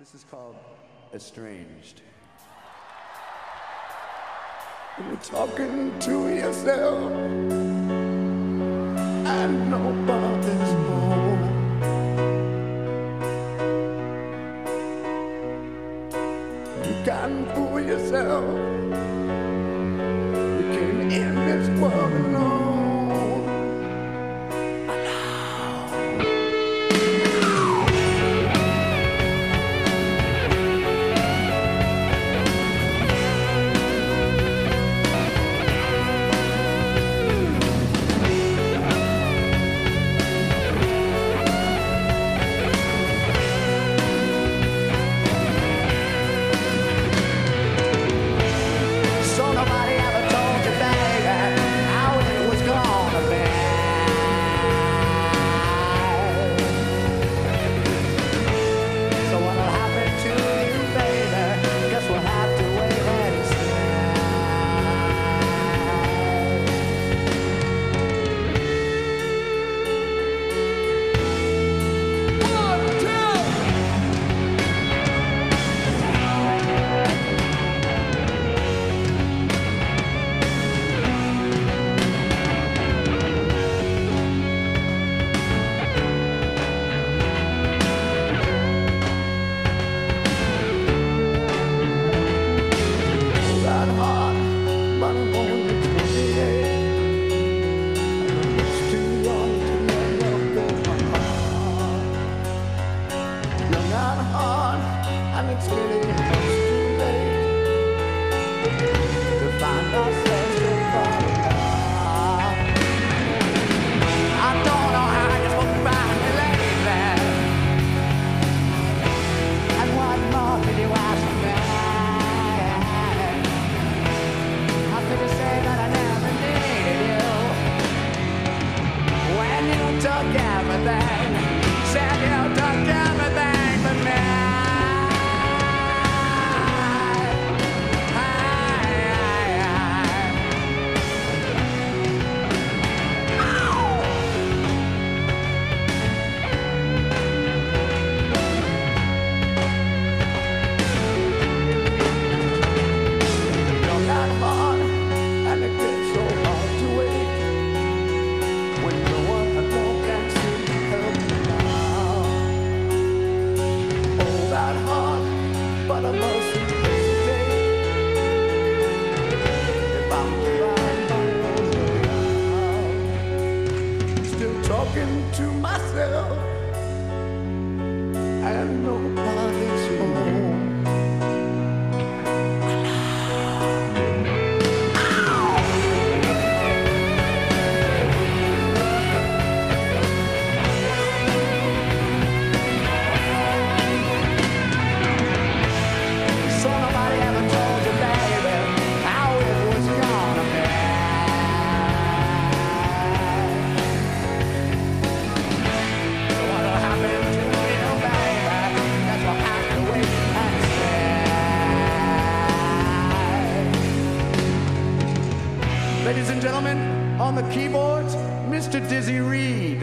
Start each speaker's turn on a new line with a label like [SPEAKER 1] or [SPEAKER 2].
[SPEAKER 1] This is called Estranged. You're talking to yourself and nobody's more. You can't fool yourself. You can't end this world alone. to find ourselves. Ladies and gentlemen, on the keyboards, Mr. Dizzy Reed.